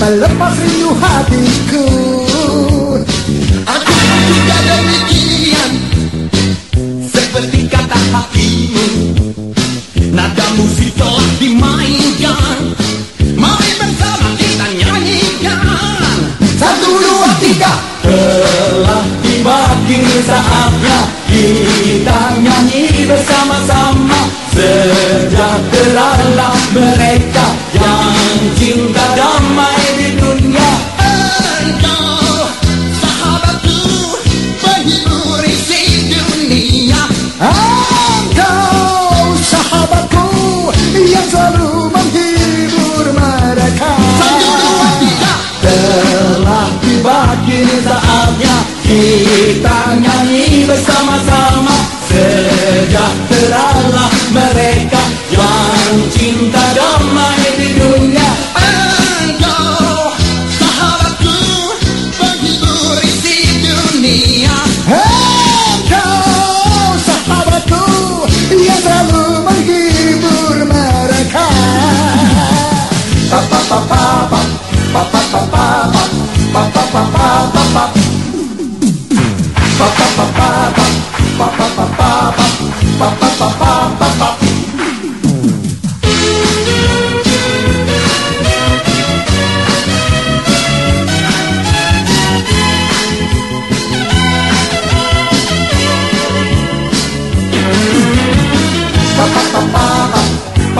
Melepas rindu hatiku Aku juga demikian. Seperti kata hatimu Nada musik telah dimainkan. Mari bersama kita nyanyikan. Satu, dua, tiga. Telah tiba kini saatnya Kita nyanyi bersama-sama Engkau sahabatku Yang selalu menghibur mereka. Telah Tiba kini saatnya kita nyanyi bersama-sama. Sejahteralah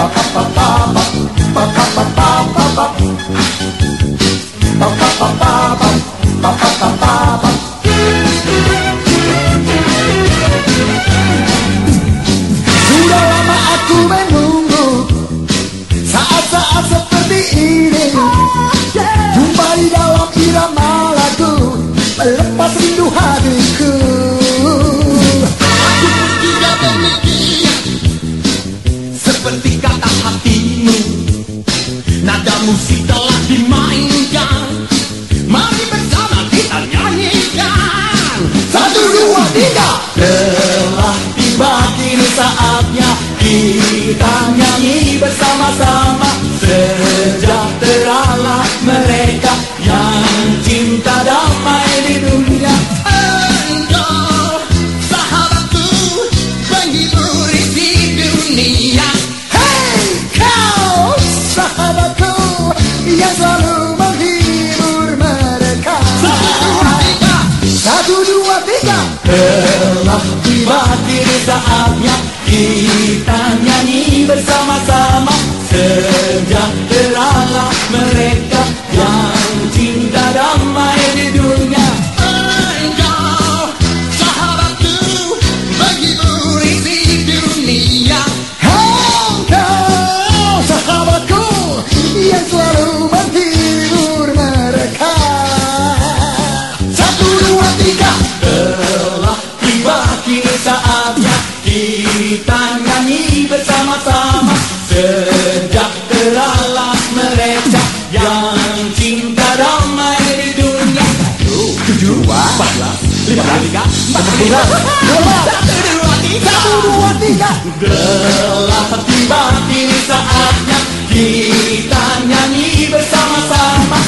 ba ba ba tiga Telah tiba kini saatnya Kita nyanyi bersama-sama. Sejahteralah mereka Yang cinta damai di dunia. Engkau sahabatku Penghibur isi dunia. Hei kau sahabatku Yang selalu menghibur mereka. Satu, dua, tiga Satu, dua, Telah tiba kini saatnya Kita nyanyi bersama-sama. Sejahteralah Kita nyanyi bersama-sama Sejahteralah mereka Yang cinta damai di dunia Satu, dua, empat belas, lima puluh tiga, empat puluh lima, Satu, dua, tiga Satu, dua, Telah tiba kini saatnya Kita nyanyi bersama-sama